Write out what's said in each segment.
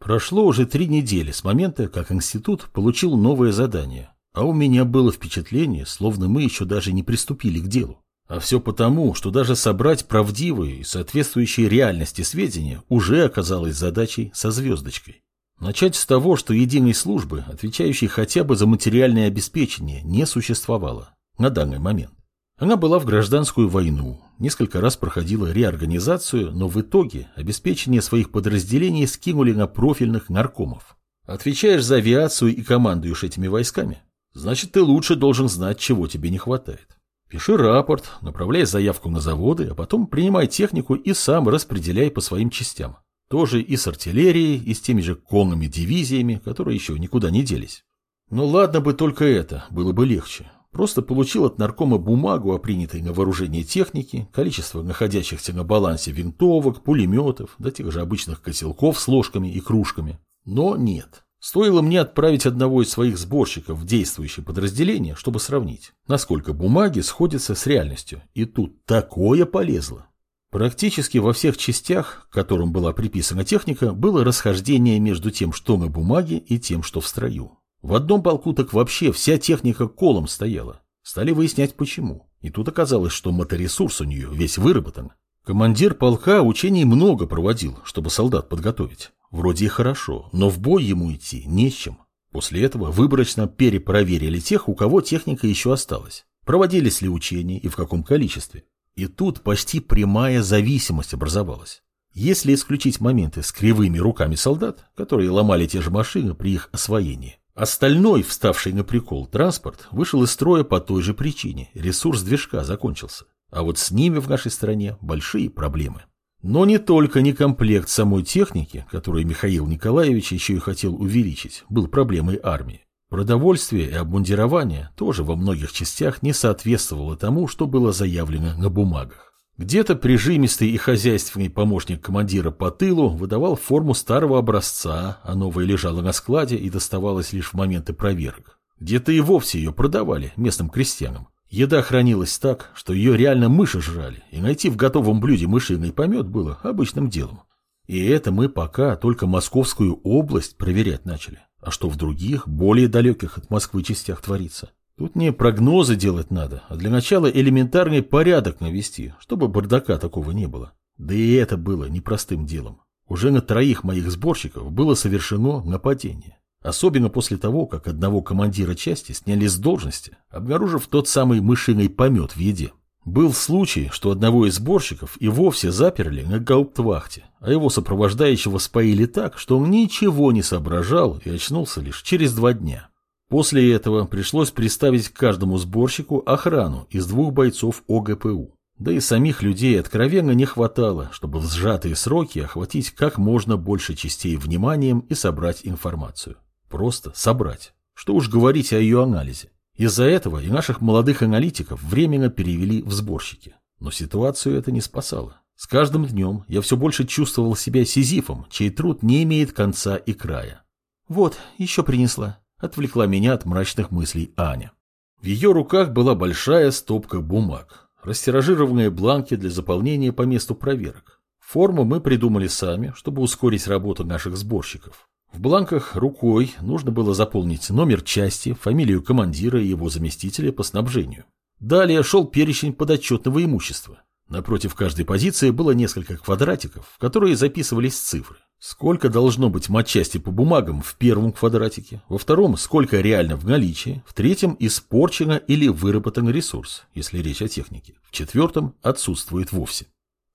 Прошло уже три недели с момента, как институт получил новое задание, а у меня было впечатление, словно мы еще даже не приступили к делу. А все потому, что даже собрать правдивые и соответствующие реальности сведения уже оказалось задачей со звездочкой. Начать с того, что единой службы, отвечающей хотя бы за материальное обеспечение, не существовало на данный момент. Она была в гражданскую войну, несколько раз проходила реорганизацию, но в итоге обеспечение своих подразделений скинули на профильных наркомов. Отвечаешь за авиацию и командуешь этими войсками, значит ты лучше должен знать, чего тебе не хватает. Пиши рапорт, направляй заявку на заводы, а потом принимай технику и сам распределяй по своим частям. Тоже и с артиллерией, и с теми же конными дивизиями, которые еще никуда не делись. Ну ладно бы только это, было бы легче. Просто получил от наркома бумагу о принятой на вооружение технике, количество находящихся на балансе винтовок, пулеметов, до тех же обычных котелков с ложками и кружками. Но нет. Стоило мне отправить одного из своих сборщиков в действующее подразделение, чтобы сравнить, насколько бумаги сходятся с реальностью. И тут такое полезло. Практически во всех частях, к которым была приписана техника, было расхождение между тем, что на бумаге, и тем, что в строю. В одном полку так вообще вся техника колом стояла. Стали выяснять почему. И тут оказалось, что моторесурс у нее весь выработан. Командир полка учений много проводил, чтобы солдат подготовить. Вроде и хорошо, но в бой ему идти не с чем. После этого выборочно перепроверили тех, у кого техника еще осталась. Проводились ли учения и в каком количестве. И тут почти прямая зависимость образовалась. Если исключить моменты с кривыми руками солдат, которые ломали те же машины при их освоении, остальной, вставший на прикол, транспорт вышел из строя по той же причине, ресурс движка закончился. А вот с ними в нашей стране большие проблемы. Но не только некомплект самой техники, которую Михаил Николаевич еще и хотел увеличить, был проблемой армии. Продовольствие и обмундирование тоже во многих частях не соответствовало тому, что было заявлено на бумагах. Где-то прижимистый и хозяйственный помощник командира по тылу выдавал форму старого образца, а новая лежала на складе и доставалась лишь в моменты проверок. Где-то и вовсе ее продавали местным крестьянам. Еда хранилась так, что ее реально мыши жрали, и найти в готовом блюде мышиный помет было обычным делом. И это мы пока только Московскую область проверять начали. А что в других, более далеких от Москвы частях творится? Тут не прогнозы делать надо, а для начала элементарный порядок навести, чтобы бардака такого не было. Да и это было непростым делом. Уже на троих моих сборщиков было совершено нападение. Особенно после того, как одного командира части сняли с должности, обнаружив тот самый мышиный помет в еде. Был случай, что одного из сборщиков и вовсе заперли на гауптвахте, а его сопровождающего споили так, что он ничего не соображал и очнулся лишь через два дня. После этого пришлось приставить к каждому сборщику охрану из двух бойцов ОГПУ. Да и самих людей откровенно не хватало, чтобы в сжатые сроки охватить как можно больше частей вниманием и собрать информацию. Просто собрать. Что уж говорить о ее анализе. Из-за этого и наших молодых аналитиков временно перевели в сборщики. Но ситуацию это не спасало. С каждым днем я все больше чувствовал себя сизифом, чей труд не имеет конца и края. «Вот, еще принесла», — отвлекла меня от мрачных мыслей Аня. В ее руках была большая стопка бумаг, растиражированные бланки для заполнения по месту проверок. Форму мы придумали сами, чтобы ускорить работу наших сборщиков. В бланках рукой нужно было заполнить номер части, фамилию командира и его заместителя по снабжению. Далее шел перечень подотчетного имущества. Напротив каждой позиции было несколько квадратиков, в которые записывались цифры. Сколько должно быть матчасти по бумагам в первом квадратике, во втором сколько реально в наличии, в третьем испорчено или выработан ресурс, если речь о технике, в четвертом отсутствует вовсе.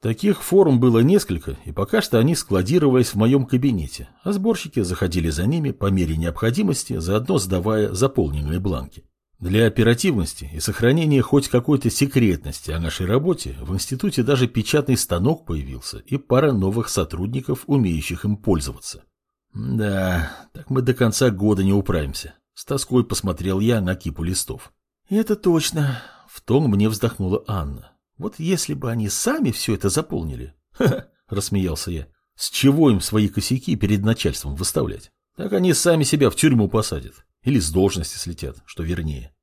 Таких форм было несколько, и пока что они складировались в моем кабинете, а сборщики заходили за ними по мере необходимости, заодно сдавая заполненные бланки. Для оперативности и сохранения хоть какой-то секретности о нашей работе в институте даже печатный станок появился и пара новых сотрудников, умеющих им пользоваться. Да, так мы до конца года не управимся. С тоской посмотрел я на кипу листов. Это точно. В том мне вздохнула Анна. Вот если бы они сами все это заполнили. Ха-ха, рассмеялся я. С чего им свои косяки перед начальством выставлять? Так они сами себя в тюрьму посадят. Или с должности слетят, что вернее.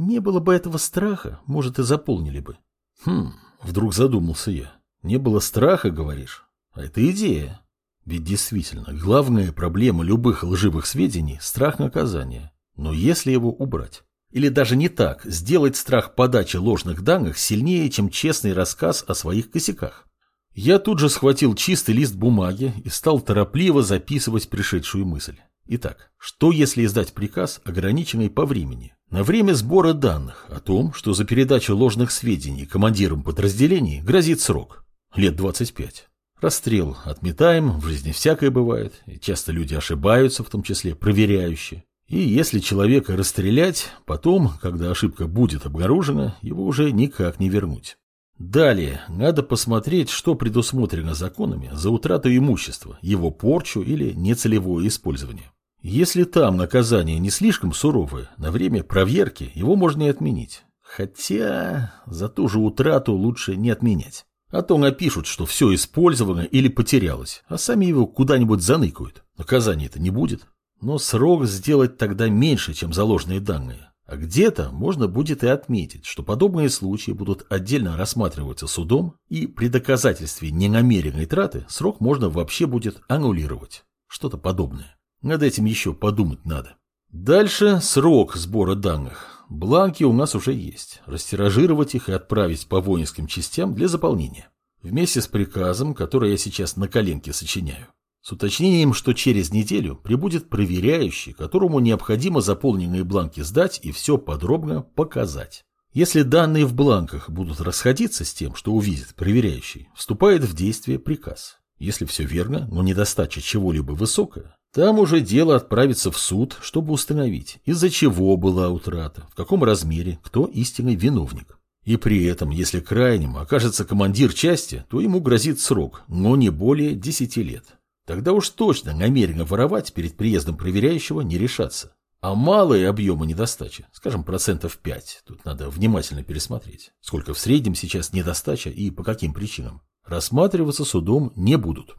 Не было бы этого страха, может, и заполнили бы. Хм, вдруг задумался я. Не было страха, говоришь? А это идея. Ведь действительно, главная проблема любых лживых сведений – страх наказания. Но если его убрать? Или даже не так, сделать страх подачи ложных данных сильнее, чем честный рассказ о своих косяках. Я тут же схватил чистый лист бумаги и стал торопливо записывать пришедшую мысль. Итак, что если издать приказ, ограниченный по времени, на время сбора данных о том, что за передачу ложных сведений командирам подразделений грозит срок? Лет 25. Расстрел отметаем, в жизни всякое бывает, и часто люди ошибаются, в том числе проверяющие. И если человека расстрелять, потом, когда ошибка будет обнаружена, его уже никак не вернуть. Далее, надо посмотреть, что предусмотрено законами за утрату имущества, его порчу или нецелевое использование. Если там наказание не слишком суровое, на время проверки его можно и отменить. Хотя за ту же утрату лучше не отменять. А то напишут, что все использовано или потерялось, а сами его куда-нибудь заныкают. Наказания-то не будет. Но срок сделать тогда меньше, чем заложенные данные. А где-то можно будет и отметить, что подобные случаи будут отдельно рассматриваться судом, и при доказательстве ненамеренной траты срок можно вообще будет аннулировать. Что-то подобное. Над этим еще подумать надо. Дальше срок сбора данных. Бланки у нас уже есть. Растиражировать их и отправить по воинским частям для заполнения. Вместе с приказом, который я сейчас на коленке сочиняю. С уточнением, что через неделю прибудет проверяющий, которому необходимо заполненные бланки сдать и все подробно показать. Если данные в бланках будут расходиться с тем, что увидит проверяющий, вступает в действие приказ. Если все верно, но недостача чего-либо высокая, там уже дело отправится в суд, чтобы установить, из-за чего была утрата, в каком размере, кто истинный виновник. И при этом, если крайним окажется командир части, то ему грозит срок, но не более 10 лет. Тогда уж точно намеренно воровать перед приездом проверяющего не решаться. А малые объемы недостачи, скажем, процентов 5, тут надо внимательно пересмотреть, сколько в среднем сейчас недостача и по каким причинам, рассматриваться судом не будут.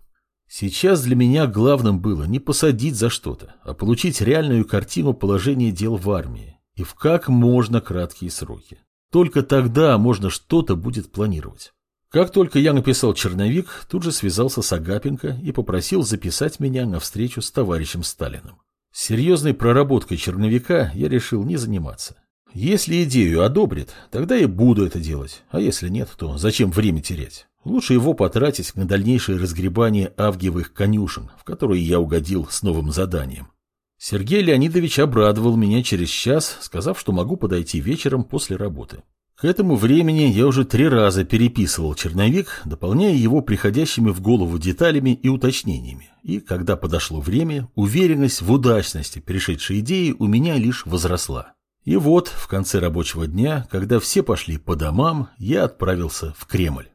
Сейчас для меня главным было не посадить за что-то, а получить реальную картину положения дел в армии и в как можно краткие сроки. Только тогда можно что-то будет планировать. Как только я написал черновик, тут же связался с Агапенко и попросил записать меня на встречу с товарищем Сталиным. Серьезной проработкой черновика я решил не заниматься. Если идею одобрит, тогда и буду это делать, а если нет, то зачем время терять? Лучше его потратить на дальнейшее разгребание авгиевых конюшен, в которые я угодил с новым заданием. Сергей Леонидович обрадовал меня через час, сказав, что могу подойти вечером после работы. К этому времени я уже три раза переписывал черновик, дополняя его приходящими в голову деталями и уточнениями. И когда подошло время, уверенность в удачности перешедшей идеи у меня лишь возросла. И вот, в конце рабочего дня, когда все пошли по домам, я отправился в Кремль.